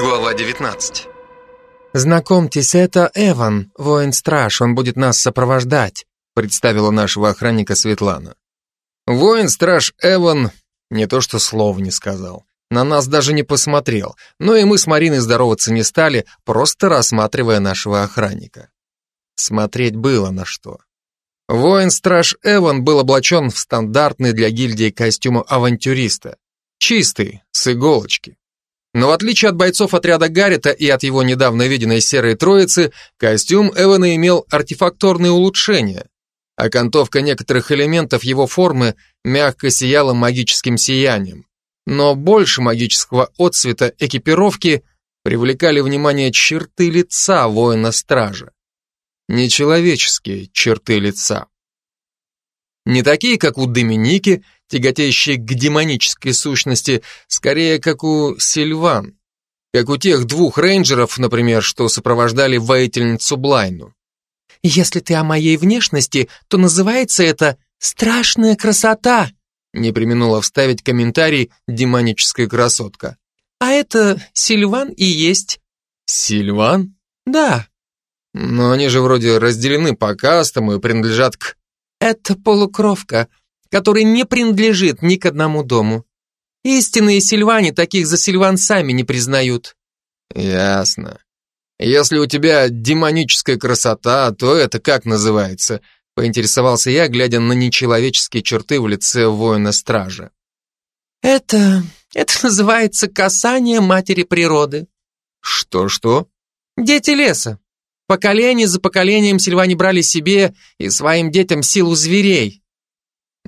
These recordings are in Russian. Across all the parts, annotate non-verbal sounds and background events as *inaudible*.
Глава 19 «Знакомьтесь, это Эван, воин-страж, он будет нас сопровождать», представила нашего охранника Светлана. Воин-страж Эван не то что слова не сказал, на нас даже не посмотрел, но и мы с Мариной здороваться не стали, просто рассматривая нашего охранника. Смотреть было на что. Воин-страж Эван был облачен в стандартный для гильдии костюм авантюриста. Чистый, с иголочки. Но в отличие от бойцов отряда Гаррита и от его недавно виденной серой троицы, костюм Эвана имел артефакторные улучшения. Окантовка некоторых элементов его формы мягко сияла магическим сиянием. Но больше магического отцвета экипировки привлекали внимание черты лица воина-стража. Нечеловеческие черты лица. Не такие, как у Доминики, тяготеющие к демонической сущности, скорее, как у Сильван. Как у тех двух рейнджеров, например, что сопровождали воительницу Блайну. «Если ты о моей внешности, то называется это «страшная красота», не применула вставить комментарий демоническая красотка. «А это Сильван и есть». «Сильван?» «Да». «Но они же вроде разделены по кастам и принадлежат к...» Это полукровка, который не принадлежит ни к одному дому. Истинные сильване таких за сильван сами не признают. Ясно. Если у тебя демоническая красота, то это как называется? Поинтересовался я, глядя на нечеловеческие черты в лице воина-стража. Это... это называется касание матери природы. Что-что? Дети леса. Поколение за поколением сильване брали себе и своим детям силу зверей.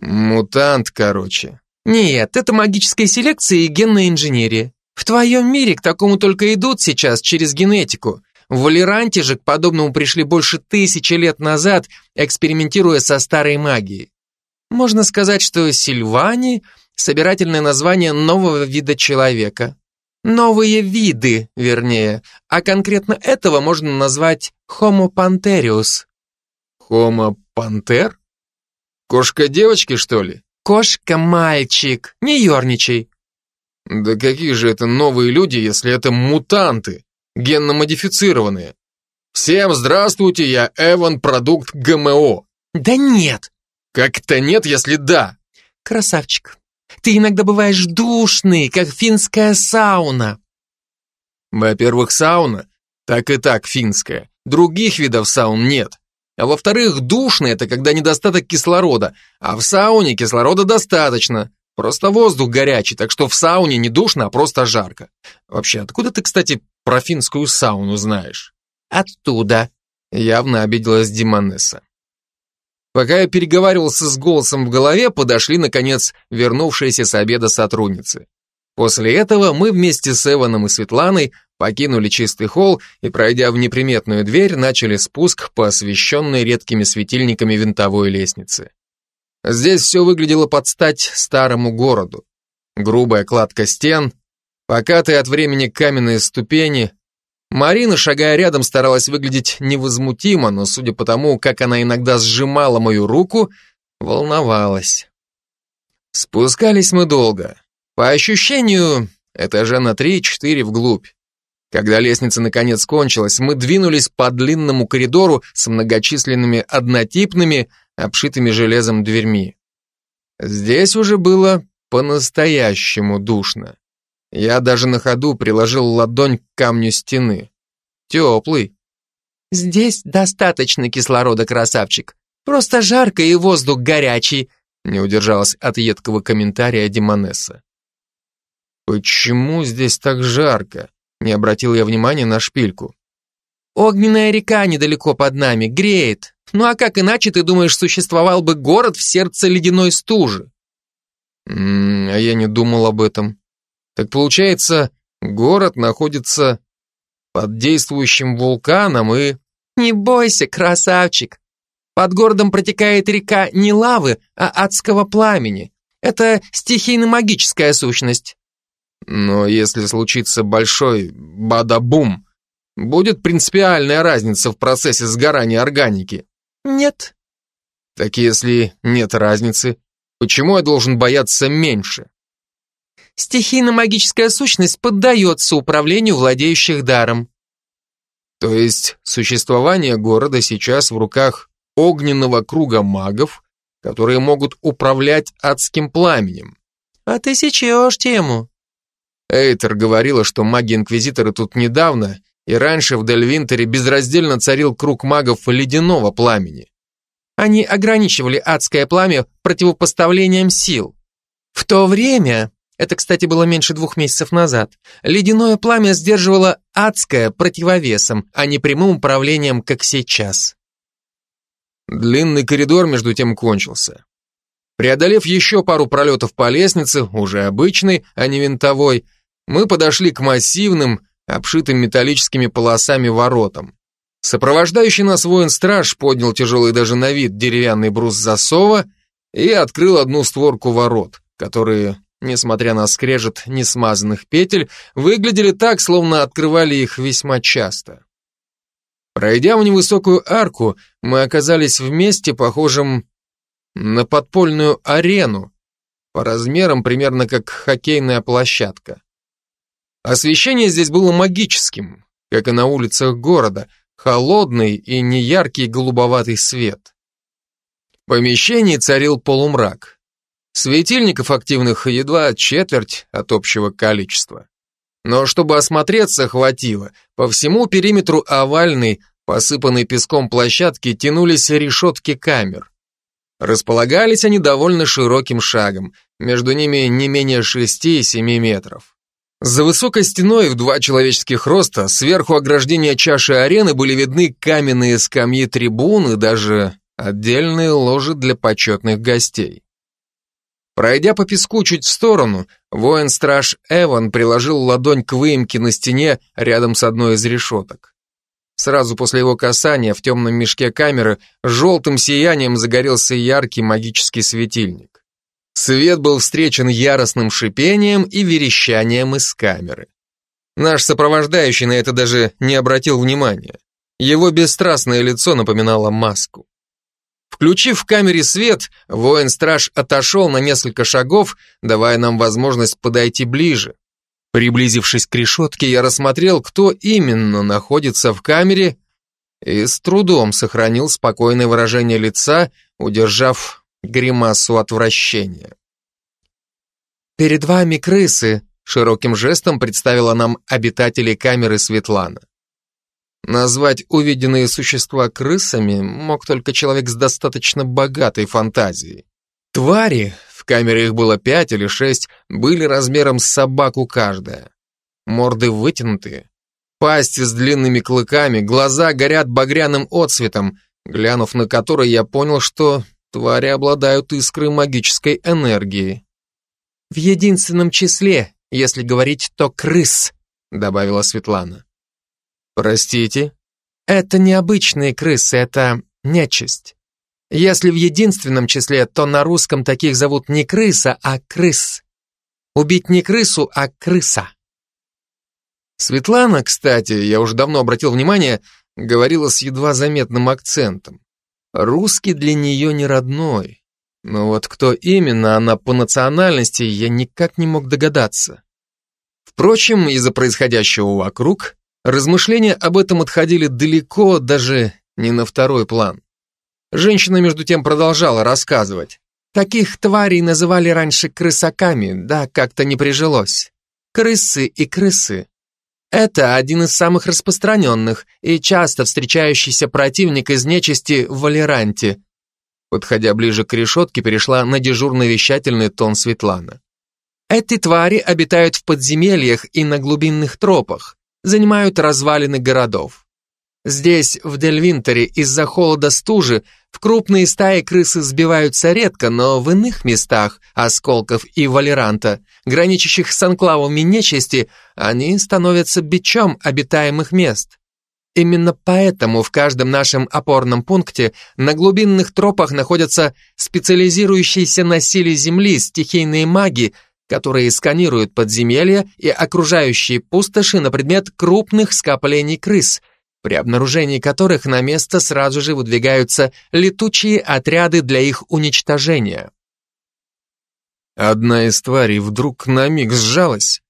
Мутант, короче. Нет, это магическая селекция и генная инженерия. В твоем мире к такому только идут сейчас через генетику. В Валеранте же к подобному пришли больше тысячи лет назад, экспериментируя со старой магией. Можно сказать, что сильвани – собирательное название нового вида человека. Новые виды, вернее, а конкретно этого можно назвать Homo pantherius. Homo panther? Кошка девочки, что ли? Кошка мальчик, не ерничай. Да какие же это новые люди, если это мутанты, генно-модифицированные? Всем здравствуйте, я Эван, продукт ГМО. Да нет. Как это нет, если да? Красавчик, ты иногда бываешь душный, как финская сауна. Во-первых, сауна, так и так финская. Других видов саун нет. А во-вторых, душный – это когда недостаток кислорода, а в сауне кислорода достаточно. Просто воздух горячий, так что в сауне не душно, а просто жарко. Вообще, откуда ты, кстати, про финскую сауну знаешь? Оттуда. Явно обиделась Диманесса. Пока я переговаривался с голосом в голове, подошли, наконец, вернувшиеся с обеда сотрудницы. После этого мы вместе с Эваном и Светланой покинули чистый холл и, пройдя в неприметную дверь, начали спуск по освещенной редкими светильниками винтовой лестнице. Здесь все выглядело под стать старому городу. Грубая кладка стен, покатые от времени каменные ступени, Марина, шагая рядом, старалась выглядеть невозмутимо, но судя по тому, как она иногда сжимала мою руку, волновалась. Спускались мы долго. По ощущению, этажа на три-четыре вглубь. Когда лестница наконец кончилась, мы двинулись по длинному коридору с многочисленными однотипными, обшитыми железом дверьми. Здесь уже было по-настоящему душно. Я даже на ходу приложил ладонь к камню стены. Теплый. Здесь достаточно кислорода, красавчик. Просто жарко и воздух горячий, не удержалась от едкого комментария Димонесса. Почему здесь так жарко? Не обратил я внимания на шпильку. Огненная река недалеко под нами, греет. Ну а как иначе, ты думаешь, существовал бы город в сердце ледяной стужи? М -м, а я не думал об этом. Так получается, город находится под действующим вулканом и... Не бойся, красавчик. Под городом протекает река не лавы, а адского пламени. Это стихийно-магическая сущность. Но если случится большой бадабум, будет принципиальная разница в процессе сгорания органики? Нет. Так если нет разницы, почему я должен бояться меньше? Стихийно-магическая сущность поддается управлению владеющих даром. То есть существование города сейчас в руках огненного круга магов, которые могут управлять адским пламенем. А ты сечешь тему. Эйтер говорила, что маги-инквизиторы тут недавно, и раньше в Дельвинтере безраздельно царил круг магов ледяного пламени. Они ограничивали адское пламя противопоставлением сил. В то время, это, кстати, было меньше двух месяцев назад, ледяное пламя сдерживало адское противовесом, а не прямым управлением, как сейчас. Длинный коридор между тем кончился. Преодолев еще пару пролетов по лестнице, уже обычной, а не винтовой, мы подошли к массивным, обшитым металлическими полосами воротам. Сопровождающий нас воин-страж поднял тяжелый даже на вид деревянный брус засова и открыл одну створку ворот, которые, несмотря на скрежет несмазанных петель, выглядели так, словно открывали их весьма часто. Пройдя в невысокую арку, мы оказались в месте, похожем на подпольную арену, по размерам примерно как хоккейная площадка. Освещение здесь было магическим, как и на улицах города, холодный и неяркий голубоватый свет. В помещении царил полумрак. Светильников активных едва четверть от общего количества. Но чтобы осмотреться хватило, по всему периметру овальной, посыпанной песком площадки тянулись решетки камер. Располагались они довольно широким шагом, между ними не менее 6-7 метров. За высокой стеной в два человеческих роста сверху ограждения чаши арены были видны каменные скамьи трибун и даже отдельные ложи для почетных гостей. Пройдя по песку чуть в сторону, воин-страж Эван приложил ладонь к выемке на стене рядом с одной из решеток. Сразу после его касания в темном мешке камеры желтым сиянием загорелся яркий магический светильник. Свет был встречен яростным шипением и верещанием из камеры. Наш сопровождающий на это даже не обратил внимания. Его бесстрастное лицо напоминало маску. Включив в камере свет, воин-страж отошел на несколько шагов, давая нам возможность подойти ближе. Приблизившись к решетке, я рассмотрел, кто именно находится в камере и с трудом сохранил спокойное выражение лица, удержав гримасу отвращения. «Перед вами крысы», — широким жестом представила нам обитатели камеры Светлана. Назвать увиденные существа крысами мог только человек с достаточно богатой фантазией. Твари, в камере их было пять или шесть, были размером с собаку каждая. Морды вытянутые, пасти с длинными клыками, глаза горят багряным отсветом, глянув на который я понял, что твари обладают искрой магической энергии. «В единственном числе, если говорить, то крыс», добавила Светлана. Простите? Это не обычные крысы, это нечисть. Если в единственном числе, то на русском таких зовут не крыса, а крыс. Убить не крысу, а крыса. Светлана, кстати, я уже давно обратил внимание, говорила с едва заметным акцентом. Русский для нее не родной. Но вот кто именно она по национальности, я никак не мог догадаться. Впрочем, из-за происходящего вокруг, Размышления об этом отходили далеко, даже не на второй план. Женщина между тем продолжала рассказывать. Таких тварей называли раньше крысаками, да, как-то не прижилось. Крысы и крысы. Это один из самых распространенных и часто встречающийся противник из нечисти в Валеранте. Подходя ближе к решетке, перешла на дежурно-вещательный тон Светлана. Эти твари обитают в подземельях и на глубинных тропах занимают развалины городов. Здесь, в Дельвинтере, из-за холода стужи, в крупные стаи крысы сбиваются редко, но в иных местах, осколков и валеранта, граничащих с анклавами нечисти, они становятся бичом обитаемых мест. Именно поэтому в каждом нашем опорном пункте на глубинных тропах находятся специализирующиеся на силе Земли стихийные маги, которые сканируют подземелья и окружающие пустоши на предмет крупных скоплений крыс, при обнаружении которых на место сразу же выдвигаются летучие отряды для их уничтожения. Одна из тварей вдруг на миг сжалась,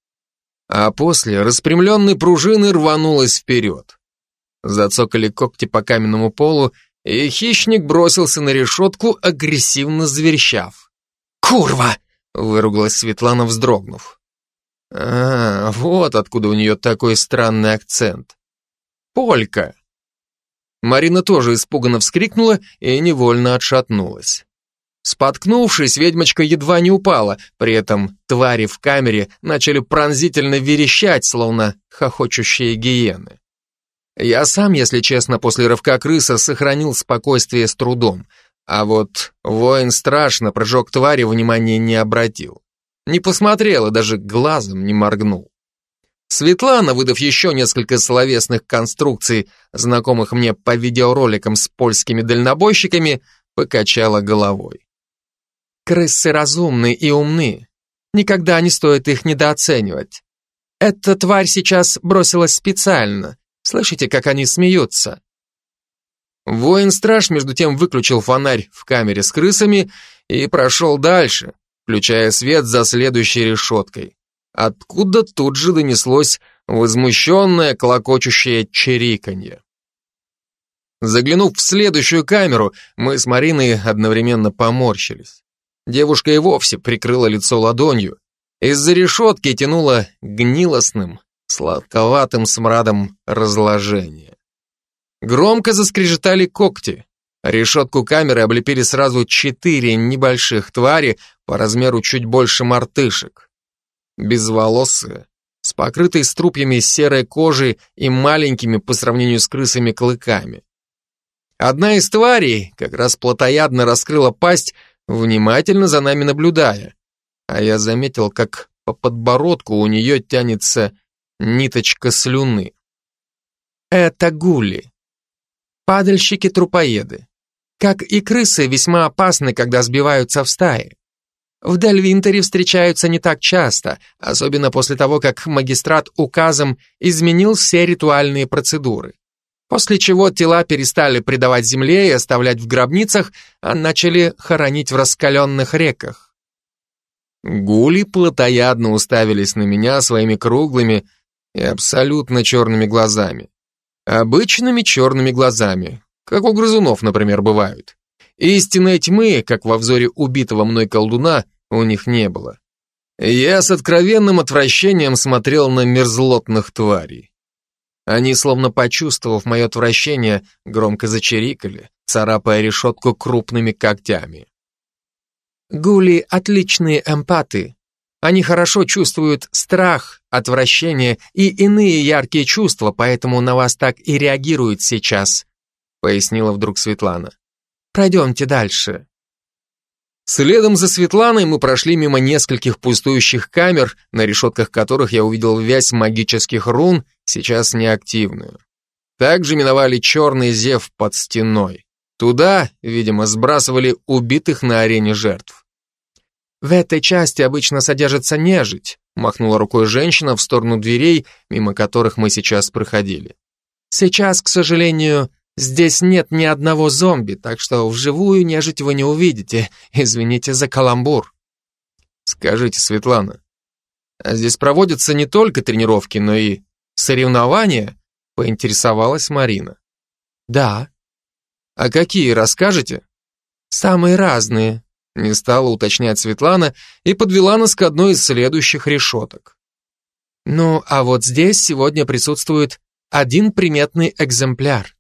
а после распрямленной пружины рванулась вперед. Зацокали когти по каменному полу, и хищник бросился на решетку, агрессивно заверещав. «Курва!» — выругалась Светлана, вздрогнув. «А, вот откуда у нее такой странный акцент. Полька!» Марина тоже испуганно вскрикнула и невольно отшатнулась. Споткнувшись, ведьмочка едва не упала, при этом твари в камере начали пронзительно верещать, словно хохочущие гиены. Я сам, если честно, после рывка крыса сохранил спокойствие с трудом, а вот воин страшно прыжок твари внимания не обратил. Не посмотрел и даже глазом не моргнул. Светлана, выдав еще несколько словесных конструкций, знакомых мне по видеороликам с польскими дальнобойщиками, покачала головой. Крысы разумны и умны. Никогда не стоит их недооценивать. Эта тварь сейчас бросилась специально. Слышите, как они смеются? Воин-страж между тем выключил фонарь в камере с крысами и прошел дальше, включая свет за следующей решеткой, откуда тут же донеслось возмущенное клокочущее чириканье. Заглянув в следующую камеру, мы с Мариной одновременно поморщились. Девушка и вовсе прикрыла лицо ладонью. Из-за решетки тянуло гнилостным, сладковатым смрадом разложения. Громко заскрежетали когти. Решетку камеры облепили сразу четыре небольших твари по размеру чуть больше мартышек. Безволосые, с покрытой струпьями серой кожи и маленькими по сравнению с крысами клыками. Одна из тварей как раз плотоядно раскрыла пасть внимательно за нами наблюдая, а я заметил, как по подбородку у нее тянется ниточка слюны. Это гули. Падальщики-трупоеды. Как и крысы, весьма опасны, когда сбиваются в стаи. В Дельвинтере встречаются не так часто, особенно после того, как магистрат указом изменил все ритуальные процедуры после чего тела перестали предавать земле и оставлять в гробницах, а начали хоронить в раскаленных реках. Гули плотоядно уставились на меня своими круглыми и абсолютно черными глазами. Обычными черными глазами, как у грызунов, например, бывают. Истинной тьмы, как во взоре убитого мной колдуна, у них не было. Я с откровенным отвращением смотрел на мерзлотных тварей. Они, словно почувствовав мое отвращение, громко зачирикали, царапая решетку крупными когтями. Гули — отличные эмпаты. Они хорошо чувствуют страх, отвращение и иные яркие чувства, поэтому на вас так и реагируют сейчас, пояснила вдруг Светлана. Пройдемте дальше. Следом за Светланой мы прошли мимо нескольких пустующих камер, на решетках которых я увидел вязь магических рун, сейчас неактивную. Также миновали черный зев под стеной. Туда, видимо, сбрасывали убитых на арене жертв. «В этой части обычно содержится нежить», махнула рукой женщина в сторону дверей, мимо которых мы сейчас проходили. «Сейчас, к сожалению, Здесь нет ни одного зомби, так что вживую нежить вы не увидите. *laughs* Извините за каламбур. Скажите, Светлана, а здесь проводятся не только тренировки, но и соревнования? Поинтересовалась Марина. Да. А какие, расскажете? Самые разные. Не стала уточнять Светлана и подвела нас к одной из следующих решеток. Ну, а вот здесь сегодня присутствует один приметный экземпляр.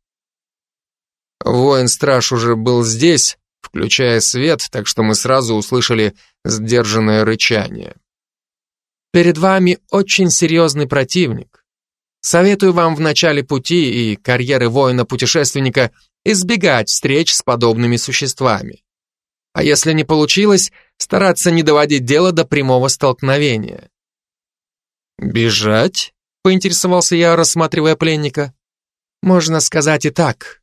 Воин-страж уже был здесь, включая свет, так что мы сразу услышали сдержанное рычание. Перед вами очень серьезный противник. Советую вам в начале пути и карьеры воина-путешественника избегать встреч с подобными существами. А если не получилось, стараться не доводить дело до прямого столкновения. «Бежать?» — поинтересовался я, рассматривая пленника. «Можно сказать и так.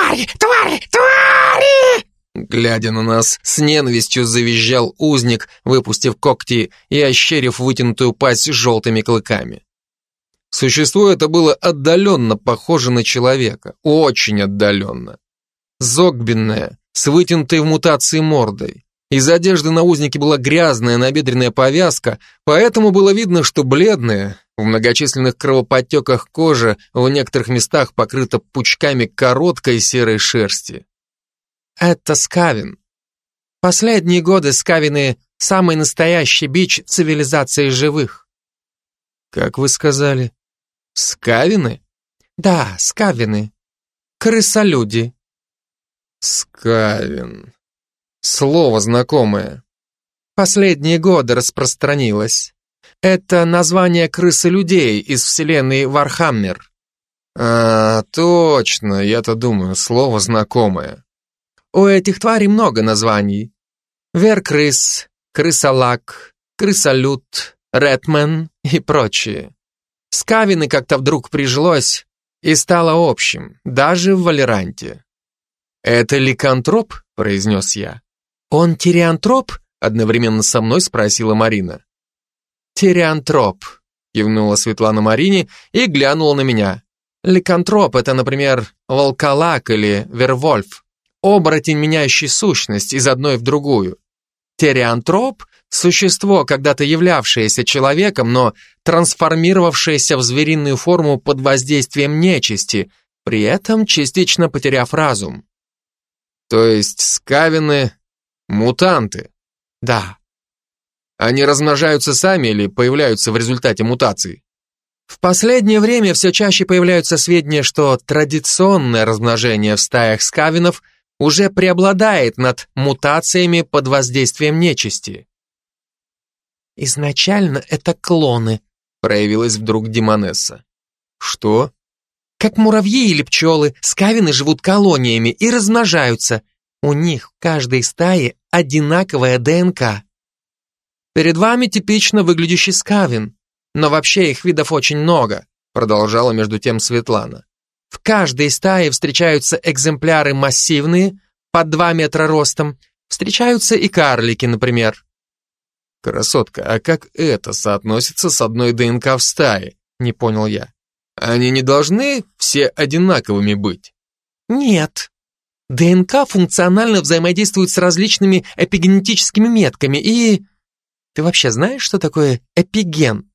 «Твари! Твари! Твари!» Глядя на нас, с ненавистью завизжал узник, выпустив когти и ощерив вытянутую пасть желтыми клыками. Существо это было отдаленно похоже на человека, очень отдаленно. Зогбенное, с вытянутой в мутации мордой, Из одежды на узнике была грязная набедренная повязка, поэтому было видно, что бледная, в многочисленных кровоподтеках кожа в некоторых местах покрыта пучками короткой серой шерсти. Это Скавин. Последние годы Скавины – самый настоящий бич цивилизации живых. Как вы сказали? Скавены? Да, Скавены. Крысолюди. Скавен. Слово знакомое. Последние годы распространилось. Это название крысолюдей из вселенной Вархаммер. А, точно, я-то думаю, слово знакомое. У этих тварей много названий. Веркрыс, крысолак, крысолют, ratman и прочие. Скавины как-то вдруг прижилось и стало общим, даже в Валеранте. «Это ликантроп?» – произнес я. «Он тириантроп?» – одновременно со мной спросила Марина. «Тириантроп», – кивнула Светлана Марине и глянула на меня. «Ликантроп – это, например, волколак или вервольф, оборотень, меняющий сущность из одной в другую. Териантроп – существо, когда-то являвшееся человеком, но трансформировавшееся в звериную форму под воздействием нечисти, при этом частично потеряв разум. То есть скавины – мутанты? Да. Они размножаются сами или появляются в результате мутаций? В последнее время все чаще появляются сведения, что традиционное размножение в стаях скавинов уже преобладает над мутациями под воздействием нечисти. Изначально это клоны, проявилась вдруг Демонесса. Что? Как муравьи или пчелы, скавины живут колониями и размножаются. У них в каждой стае одинаковая ДНК. Перед вами типично выглядящий скавин, но вообще их видов очень много, продолжала между тем Светлана. В каждой стае встречаются экземпляры массивные, под 2 метра ростом, встречаются и карлики, например. Красотка, а как это соотносится с одной ДНК в стае? Не понял я. Они не должны все одинаковыми быть? Нет. ДНК функционально взаимодействует с различными эпигенетическими метками и... Ты вообще знаешь, что такое эпиген?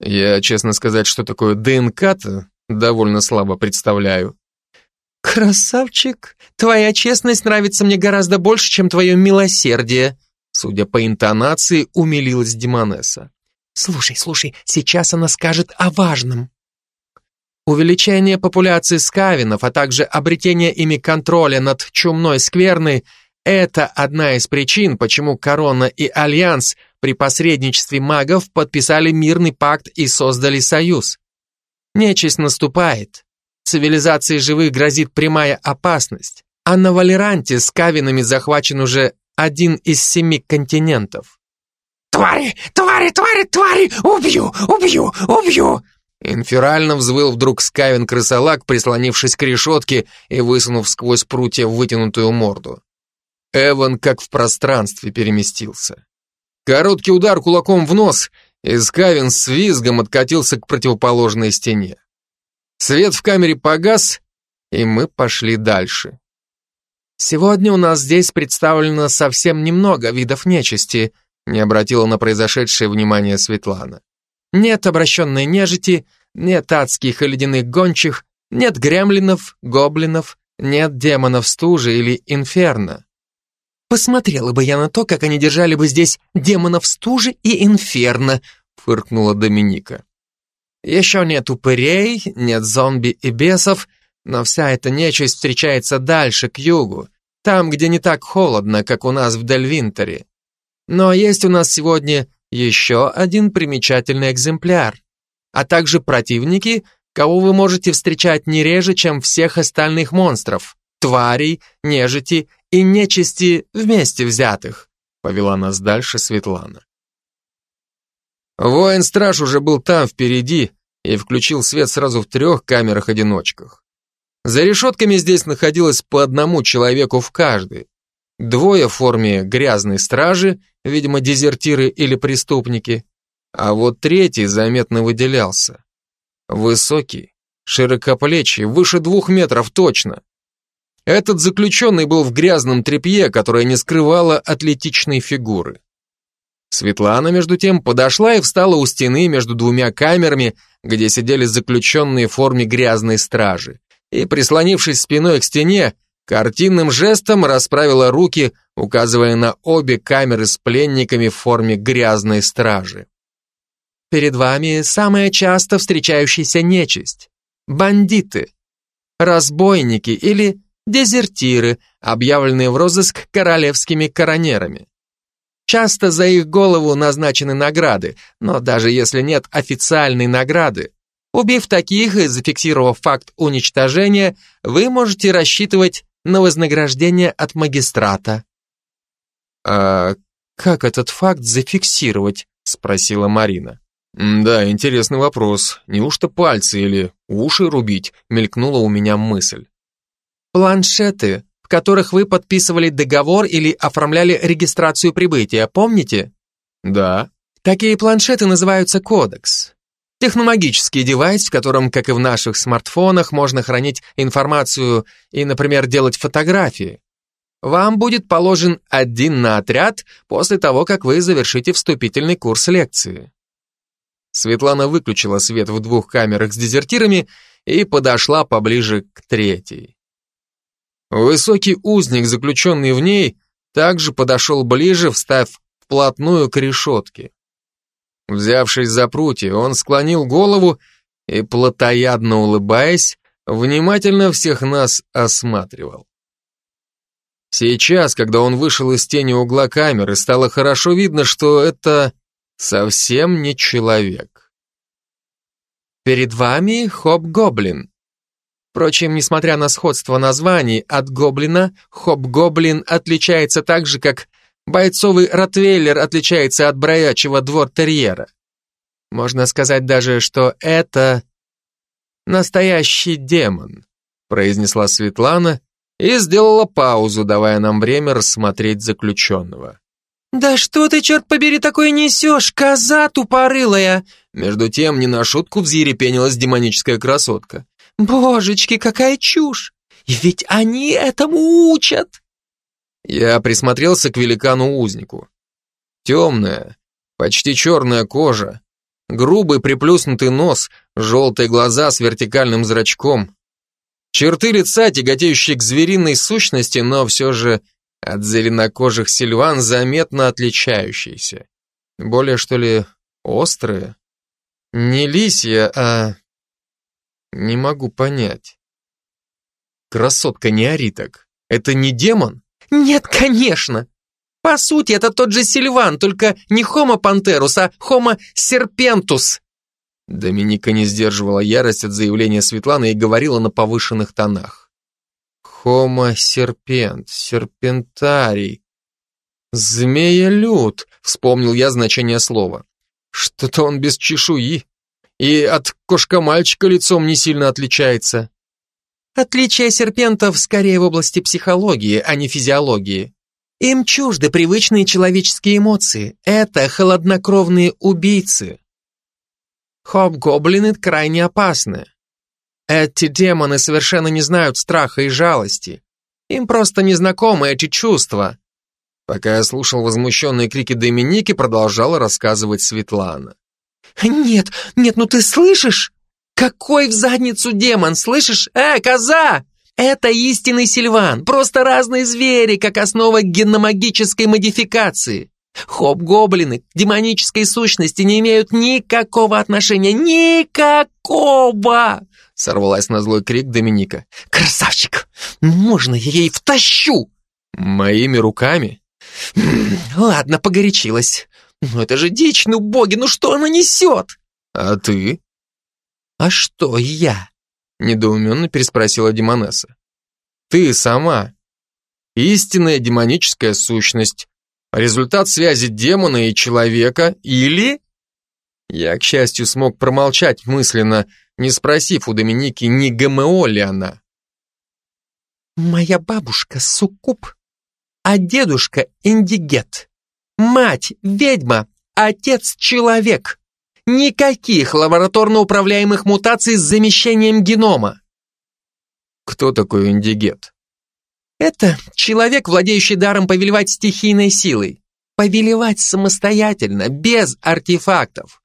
Я, честно сказать, что такое ДНК-то довольно слабо представляю. Красавчик, твоя честность нравится мне гораздо больше, чем твое милосердие. Судя по интонации, умилилась Димонеса. Слушай, слушай, сейчас она скажет о важном. Увеличение популяции скавинов, а также обретение ими контроля над чумной скверной – это одна из причин, почему Корона и Альянс при посредничестве магов подписали мирный пакт и создали союз. Нечисть наступает. Цивилизации живых грозит прямая опасность, а на Валеранте с кавинами захвачен уже один из семи континентов. «Твари! Твари! Твари! Твари! Убью! Убью! Убью!» Инферально взвыл вдруг скавин-крысолак, прислонившись к решетке и высунув сквозь прутья вытянутую морду. Эван как в пространстве переместился. Короткий удар кулаком в нос, и скавин с визгом откатился к противоположной стене. Свет в камере погас, и мы пошли дальше. «Сегодня у нас здесь представлено совсем немного видов нечисти», не обратила на произошедшее внимание Светлана. Нет обращенной нежити, нет адских и ледяных гончих, нет гремлинов, гоблинов, нет демонов стужи или инферно. Посмотрела бы я на то, как они держали бы здесь демонов стужи и инферно, фыркнула Доминика. Еще нет упырей, нет зомби и бесов, но вся эта нечисть встречается дальше, к югу, там, где не так холодно, как у нас в Дельвинтере. Но есть у нас сегодня еще один примечательный экземпляр, а также противники, кого вы можете встречать не реже, чем всех остальных монстров, тварей, нежити и нечисти вместе взятых, повела нас дальше Светлана. Воин-страж уже был там, впереди, и включил свет сразу в трех камерах-одиночках. За решетками здесь находилось по одному человеку в каждой. Двое в форме грязной стражи, видимо, дезертиры или преступники, а вот третий заметно выделялся. Высокий, широкоплечий, выше двух метров точно. Этот заключенный был в грязном тряпье, которое не скрывало атлетичной фигуры. Светлана, между тем, подошла и встала у стены между двумя камерами, где сидели заключенные в форме грязной стражи, и, прислонившись спиной к стене, картинным жестом расправила руки, указывая на обе камеры с пленниками в форме грязной стражи. Перед вами самая часто встречающаяся нечисть. Бандиты, разбойники или дезертиры, объявленные в розыск королевскими коронерами. Часто за их голову назначены награды, но даже если нет официальной награды, убив таких и зафиксировав факт уничтожения, вы можете рассчитывать на вознаграждение от магистрата. «А как этот факт зафиксировать?» — спросила Марина. «Да, интересный вопрос. Неужто пальцы или уши рубить?» — мелькнула у меня мысль. «Планшеты, в которых вы подписывали договор или оформляли регистрацию прибытия, помните?» «Да». Такие планшеты называются кодекс. Технологический девайс, в котором, как и в наших смартфонах, можно хранить информацию и, например, делать фотографии. Вам будет положен один на отряд после того, как вы завершите вступительный курс лекции. Светлана выключила свет в двух камерах с дезертирами и подошла поближе к третьей. Высокий узник, заключенный в ней, также подошел ближе, встав вплотную к решетке. Взявшись за прутья, он склонил голову и, плотоядно улыбаясь, внимательно всех нас осматривал. Сейчас, когда он вышел из тени угла камеры, стало хорошо видно, что это совсем не человек. Перед вами Хобгоблин. Впрочем, несмотря на сходство названий, от гоблина Хобгоблин отличается так же, как бойцовый ротвейлер отличается от бродячего двортерьера. Можно сказать даже, что это настоящий демон, произнесла Светлана и сделала паузу, давая нам время рассмотреть заключенного. «Да что ты, черт побери, такое несешь, коза тупорылая!» Между тем, не на шутку взъерепенилась демоническая красотка. «Божечки, какая чушь! Ведь они этому учат!» Я присмотрелся к великану-узнику. Темная, почти черная кожа, грубый приплюснутый нос, желтые глаза с вертикальным зрачком. Черты лица, тяготеющие к звериной сущности, но все же от зеленокожих сильван заметно отличающиеся. Более, что ли, острые? Не лисья, а... Не могу понять. Красотка не ори так. Это не демон? Нет, конечно. По сути, это тот же Сильван, только не Homo Panterus, а Homo Serpentus. Доминика не сдерживала ярость от заявления Светланы и говорила на повышенных тонах. Homo серпент, серпентарий. Змея-люд, вспомнил я значение слова. Что-то он без чешуи. И от кошка-мальчика лицом не сильно отличается. Отличие серпентов скорее в области психологии, а не физиологии. Им чужды привычные человеческие эмоции. Это холоднокровные убийцы. Хоб-гоблины крайне опасны. Эти демоны совершенно не знают страха и жалости. Им просто незнакомы эти чувства. Пока я слушал возмущенные крики Доминики, продолжала рассказывать Светлана. «Нет, нет, ну ты слышишь? Какой в задницу демон, слышишь? Э, коза! Это истинный Сильван, просто разные звери, как основа геномагической модификации. Хоп-гоблины к демонической сущности не имеют никакого отношения, никакого! Сорвалась на злой крик Доминика. «Красавчик! Можно я ей втащу?» «Моими руками?» «Ладно, погорячилась. Но это же дичь, ну боги, ну что она несет?» «А ты?» «А что я?» Недоуменно переспросила Демонесса. «Ты сама. Истинная демоническая сущность. Результат связи демона и человека или...» Я, к счастью, смог промолчать мысленно, не спросив у Доминики, не ГМО ли она. «Моя бабушка суккуб, а дедушка индигет. Мать ведьма, отец человек. Никаких лабораторно управляемых мутаций с замещением генома». «Кто такой индигет?» Это человек, владеющий даром повелевать стихийной силой. Повелевать самостоятельно, без артефактов.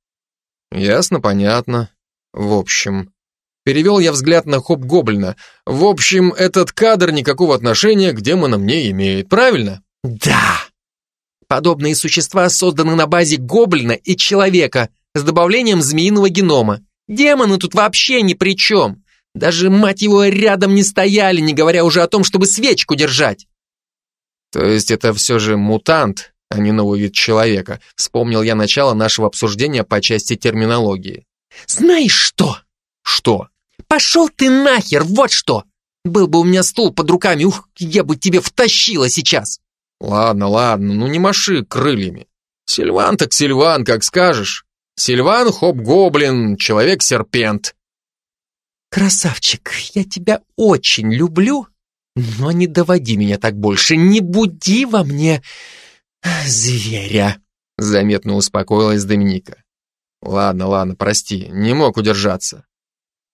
Ясно, понятно. В общем, перевел я взгляд на Хоп-Гоблина. В общем, этот кадр никакого отношения к демонам не имеет, правильно? Да. Подобные существа созданы на базе гоблина и человека с добавлением змеиного генома. Демоны тут вообще ни при чем. Даже, мать его, рядом не стояли, не говоря уже о том, чтобы свечку держать. То есть это все же мутант, а не новый вид человека. Вспомнил я начало нашего обсуждения по части терминологии. Знаешь что? Что? Пошел ты нахер, вот что! Был бы у меня стул под руками, ух, я бы тебе втащила сейчас. Ладно, ладно, ну не маши крыльями. Сильван так Сильван, как скажешь. Сильван, хоп-гоблин, человек-серпент. Красавчик, я тебя очень люблю, но не доводи меня так больше, не буди во мне зверя. Заметно успокоилась Доминика. Ладно, ладно, прости, не мог удержаться.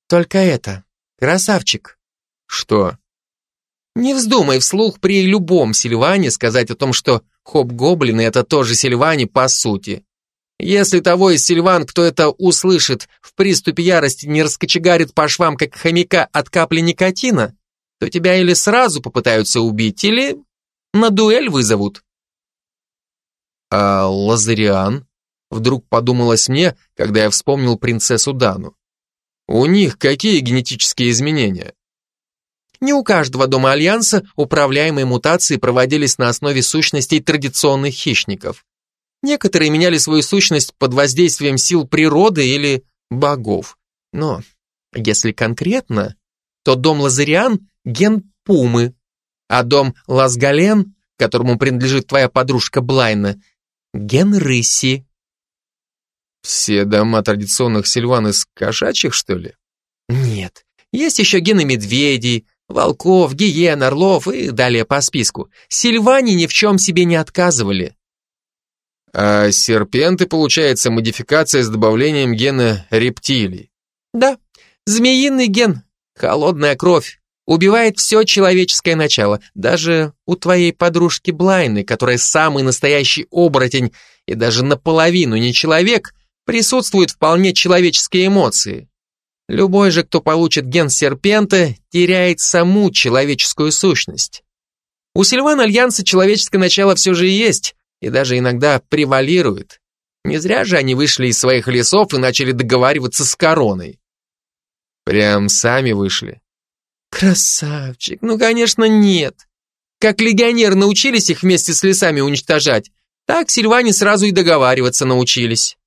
Только это, красавчик. Что? Не вздумай вслух при любом Сильване сказать о том, что хоп-гоблины — это тоже Сильване по сути. Если того из Сильван, кто это услышит, в приступе ярости не раскочегарит по швам, как хомяка от капли никотина, то тебя или сразу попытаются убить, или на дуэль вызовут. А Лазариан? Вдруг подумалось мне, когда я вспомнил принцессу Дану. У них какие генетические изменения? Не у каждого дома Альянса управляемые мутации проводились на основе сущностей традиционных хищников. Некоторые меняли свою сущность под воздействием сил природы или богов. Но если конкретно, то дом Лазариан – ген Пумы, а дом Лазгален, которому принадлежит твоя подружка Блайна, ген Рыси. Все дома традиционных сильван из кошачьих, что ли? Нет, есть еще гены медведей, волков, гиен, орлов и далее по списку. Сильване ни в чем себе не отказывали. А серпенты, получается, модификация с добавлением гена рептилий. Да, змеиный ген, холодная кровь, убивает все человеческое начало, даже у твоей подружки Блайны, которая самый настоящий оборотень и даже наполовину не человек, присутствуют вполне человеческие эмоции. Любой же, кто получит ген серпента, теряет саму человеческую сущность. У Сильван Альянса человеческое начало все же есть, и даже иногда превалирует. Не зря же они вышли из своих лесов и начали договариваться с короной. Прям сами вышли. Красавчик, ну конечно нет. Как легионеры научились их вместе с лесами уничтожать, так сильване сразу и договариваться научились.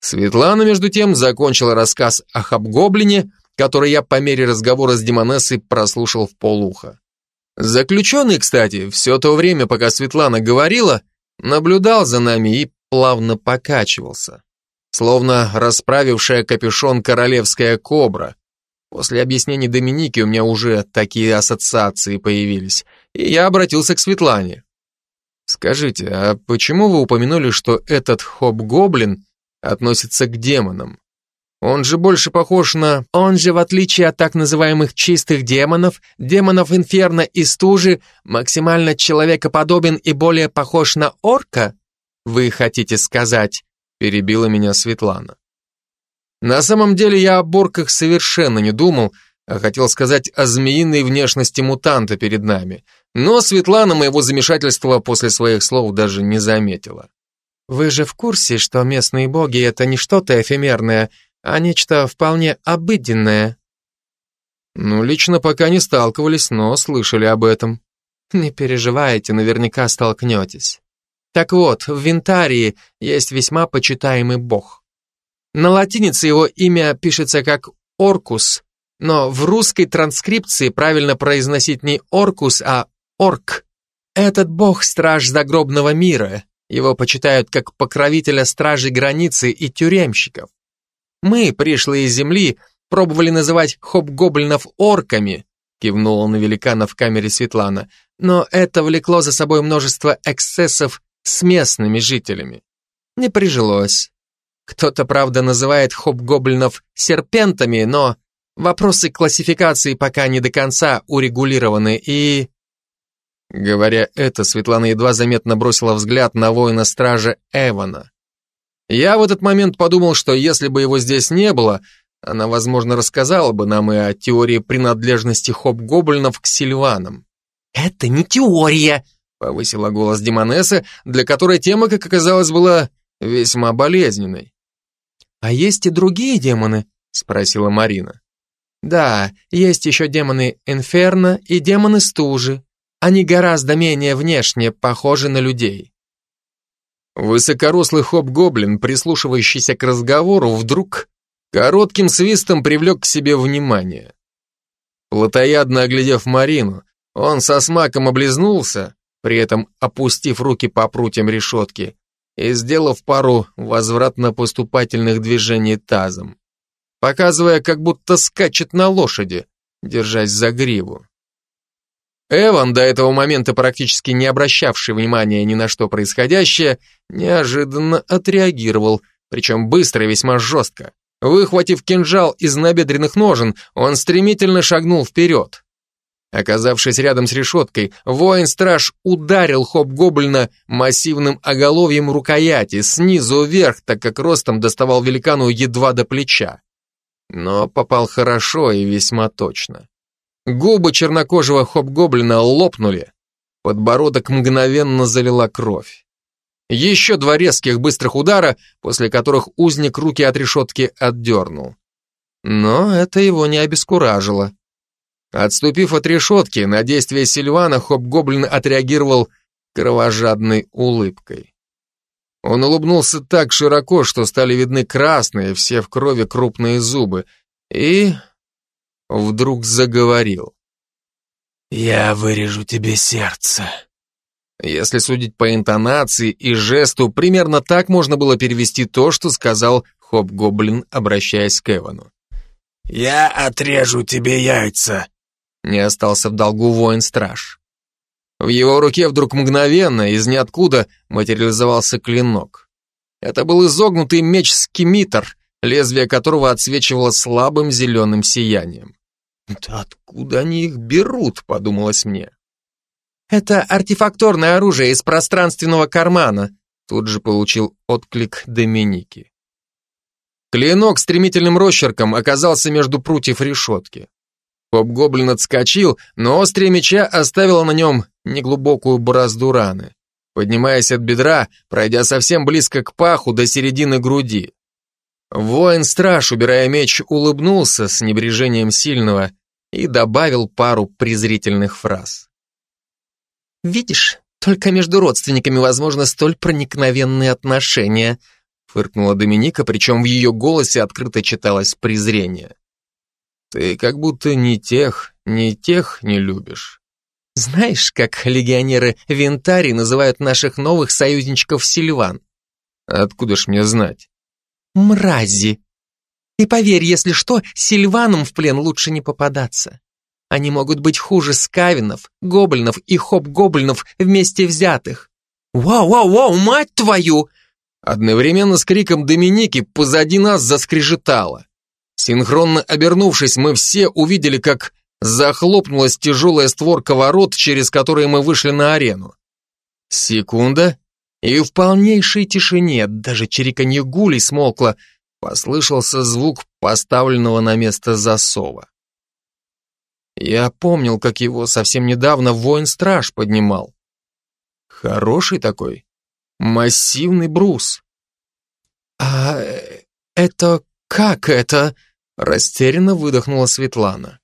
Светлана, между тем, закончила рассказ о Хабгоблине, который я по мере разговора с Демонессой прослушал в полуха. Заключенный, кстати, все то время, пока Светлана говорила, наблюдал за нами и плавно покачивался. Словно расправившая капюшон королевская кобра. После объяснений Доминики у меня уже такие ассоциации появились, и я обратился к Светлане. «Скажите, а почему вы упомянули, что этот хоб-гоблин относится к демонам. Он же больше похож на... Он же, в отличие от так называемых чистых демонов, демонов инферно и стужи, максимально человекоподобен и более похож на орка? Вы хотите сказать? Перебила меня Светлана. На самом деле я о борках совершенно не думал, а хотел сказать о змеиной внешности мутанта перед нами. Но Светлана моего замешательства после своих слов даже не заметила. Вы же в курсе, что местные боги — это не что-то эфемерное, а нечто вполне обыденное? Ну, лично пока не сталкивались, но слышали об этом. Не переживайте, наверняка столкнетесь. Так вот, в Винтарии есть весьма почитаемый бог. На латинице его имя пишется как Оркус, но в русской транскрипции правильно произносить не Оркус, а Орк. Этот бог — страж загробного мира, его почитают как покровителя стражей границы и тюремщиков. Мы, пришлые из земли, пробовали называть хоб-гоблинов орками, кивнула на великана в камере Светлана, но это влекло за собой множество эксцессов с местными жителями. Не прижилось. Кто-то, правда, называет хоб-гоблинов серпентами, но Вопросы классификации пока не до конца урегулированы и... Говоря это, Светлана едва заметно бросила взгляд на воина-стража Эвана. Я в этот момент подумал, что если бы его здесь не было, она, возможно, рассказала бы нам и о теории принадлежности хоп-гоблинов к сильванам. «Это не теория!» — повысила голос Демонесса, для которой тема, как оказалось, была весьма болезненной. «А есть и другие демоны?» — спросила Марина. «Да, есть еще демоны Инферно и демоны Стужи. Они гораздо менее внешне похожи на людей». Высокорослый хоп-гоблин, прислушивающийся к разговору, вдруг коротким свистом привлек к себе внимание. Плотоядно оглядев Марину, он со смаком облизнулся, при этом опустив руки по прутьям решетки и сделав пару возвратно-поступательных движений тазом, показывая, как будто скачет на лошади, держась за гриву. Эван, до этого момента практически не обращавший внимания ни на что происходящее, неожиданно отреагировал, причем быстро и весьма жестко. Выхватив кинжал из набедренных ножен, он стремительно шагнул вперед. Оказавшись рядом с решеткой, воин-страж ударил хоп-гоблина массивным оголовьем рукояти снизу вверх, так как ростом доставал великану едва до плеча. Но попал хорошо и весьма точно. Губы чернокожего хоп-гоблина лопнули, подбородок мгновенно залила кровь. Еще два резких быстрых удара, после которых узник руки от решетки отдернул. Но это его не обескуражило. Отступив от решетки, на действие Сильвана Хоп-Гоблин отреагировал кровожадной улыбкой. Он улыбнулся так широко, что стали видны красные, все в крови крупные зубы, и вдруг заговорил. «Я вырежу тебе сердце». Если судить по интонации и жесту, примерно так можно было перевести то, что сказал Хоп-Гоблин, обращаясь к Эвану. «Я отрежу тебе яйца», не остался в долгу воин-страж. В его руке вдруг мгновенно, из ниоткуда, материализовался клинок. Это был изогнутый меч-скимитр, лезвие которого отсвечивало слабым зеленым сиянием. «Да откуда они их берут?» — подумалось мне. «Это артефакторное оружие из пространственного кармана», тут же получил отклик Доминики. Клинок стремительным росчерком оказался между прутьев решетки. Хоп-гоблин отскочил, но острие меча оставило на нем неглубокую борозду раны, поднимаясь от бедра, пройдя совсем близко к паху до середины груди. Воин-страж, убирая меч, улыбнулся с небрежением сильного и добавил пару презрительных фраз. «Видишь, только между родственниками возможно столь проникновенные отношения», фыркнула Доминика, причем в ее голосе открыто читалось презрение. Ты как будто ни тех, ни тех не любишь. Знаешь, как легионеры Винтари называют наших новых союзничков Сильван? Откуда ж мне знать? Мрази. И поверь, если что, Сильванам в плен лучше не попадаться. Они могут быть хуже скавинов, гоблинов и хоп-гоблинов вместе взятых. Вау-вау-вау, мать твою! Одновременно с криком Доминики позади нас заскрежетало. Синхронно обернувшись, мы все увидели, как захлопнулась тяжелая створка ворот, через которые мы вышли на арену. Секунда, и в полнейшей тишине, даже чириканье гулей смолкло, послышался звук поставленного на место засова. Я помнил, как его совсем недавно воин-страж поднимал. Хороший такой, массивный брус. «А это как это?» Растерянно выдохнула Светлана.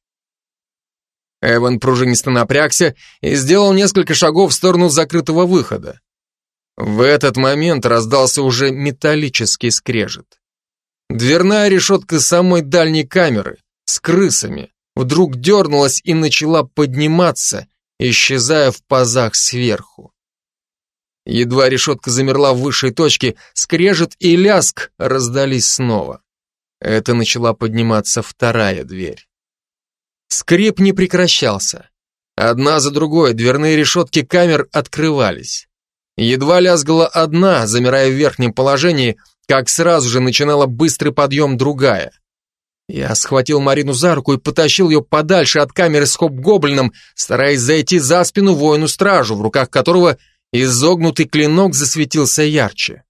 Эван пружинисто напрягся и сделал несколько шагов в сторону закрытого выхода. В этот момент раздался уже металлический скрежет. Дверная решетка самой дальней камеры с крысами вдруг дернулась и начала подниматься, исчезая в пазах сверху. Едва решетка замерла в высшей точке, скрежет и ляск раздались снова. Это начала подниматься вторая дверь. Скрип не прекращался. Одна за другой дверные решетки камер открывались. Едва лязгала одна, замирая в верхнем положении, как сразу же начинала быстрый подъем другая. Я схватил Марину за руку и потащил ее подальше от камеры с хоп-гоблином, стараясь зайти за спину воину-стражу, в руках которого изогнутый клинок засветился ярче.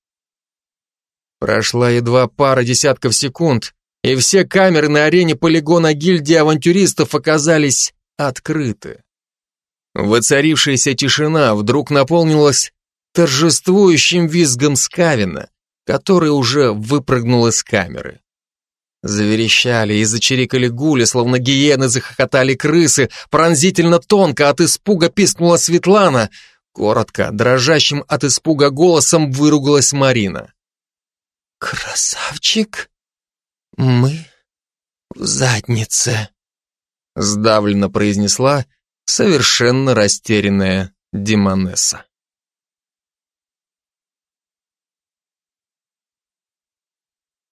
Прошла едва пара десятков секунд, и все камеры на арене полигона гильдии авантюристов оказались открыты. Воцарившаяся тишина вдруг наполнилась торжествующим визгом Скавина, который уже выпрыгнул из камеры. Заверещали и зачирикали гули, словно гиены захохотали крысы, пронзительно тонко от испуга пискнула Светлана, коротко, дрожащим от испуга голосом выругалась Марина. «Красавчик, мы в заднице», сдавленно произнесла совершенно растерянная Димонесса.